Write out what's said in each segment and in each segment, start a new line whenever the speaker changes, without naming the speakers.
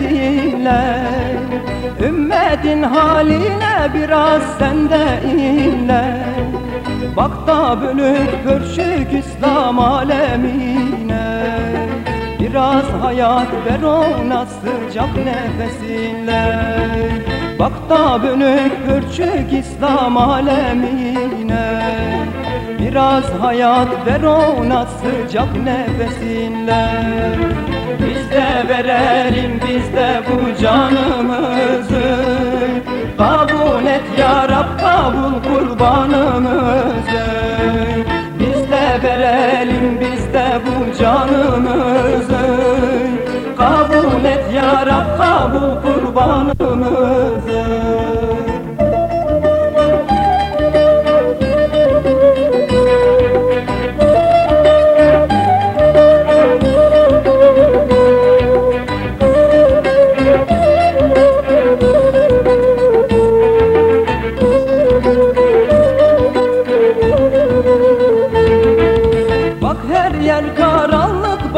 dinle. Ümmetin haline biraz sen de inle. Bak da bölük pörçük İslam alemine. Biraz hayat ver ona sıcak nefesinle. Bak da bölük pörçük İslam alemine Biraz hayat ver ona sıcak nefesinle. Biz de verelim biz de bu canımızı. Kabul et ya Rab kabul kurbanımızı. Biz de verelim biz de bu canımızı. Kabul et ya Rab kabul kurbanımızı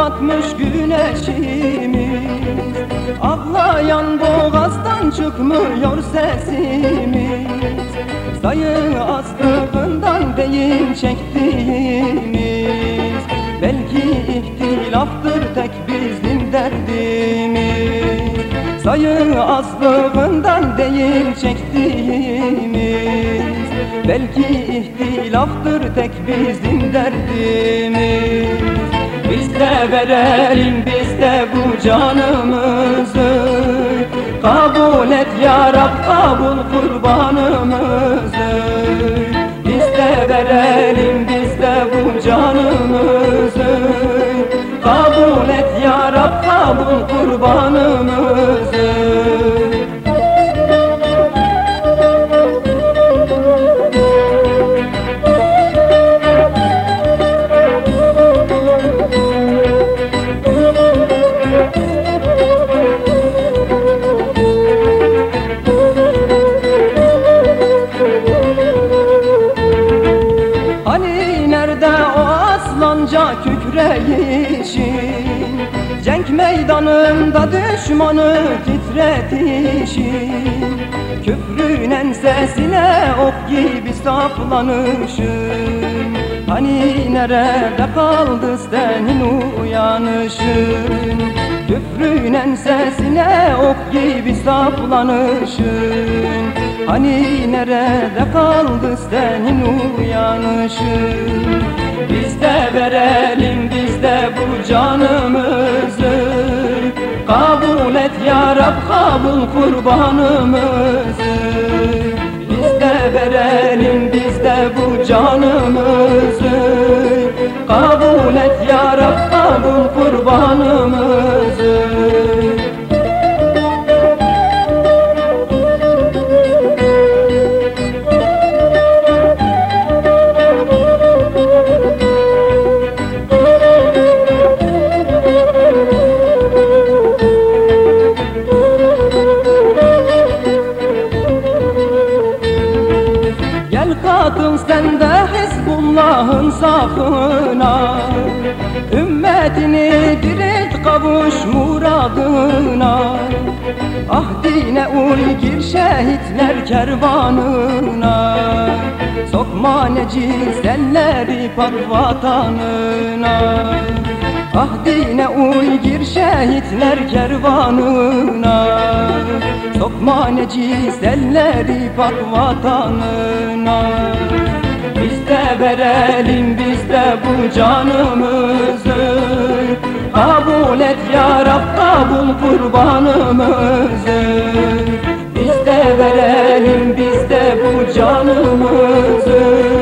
batmış güneşimiz. Ağlayan boğazdan çıkmıyor sesimiz. Sayı astığından değil çektiğimiz. Belki ihtilaftır tek bizim derdimiz. Sayı azlığından değil çektiğimiz. Belki ihtilaftır tek bizim derdimiz Biz de verelim biz de bu canımızı. Kabul et ya Rab kabul kurbanımızı kükreyişin Cenk meydanında düşmanı titretişin Küfrün ensesine ok gibi saplanışın Hani nerede kaldı senin uyanışın? Küfrün ensesine ok gibi saplanışın Hani nerede kaldı senin uyanışın Biz de verelim biz de bu canımızı. Kabul et ya Rab kabul kurbanımızı. Biz de verelim biz de bu canımızı. Kabul et ya Rab kabul kurbanımızı Gel katıl sen de Hizbullah'ın safına. Ümmetini dirilt kavuş muradına. Ahdine uy gir şehitler kervanına. Sokma necis elleri pak vatanına Ahdine uy gir şehitler kervanına Necis elleri pak vatanına. Biz de verelim biz de bu canımızı. Kabul et ya Rab kabul kurbanımızı. Biz de verelim biz de bu canımızı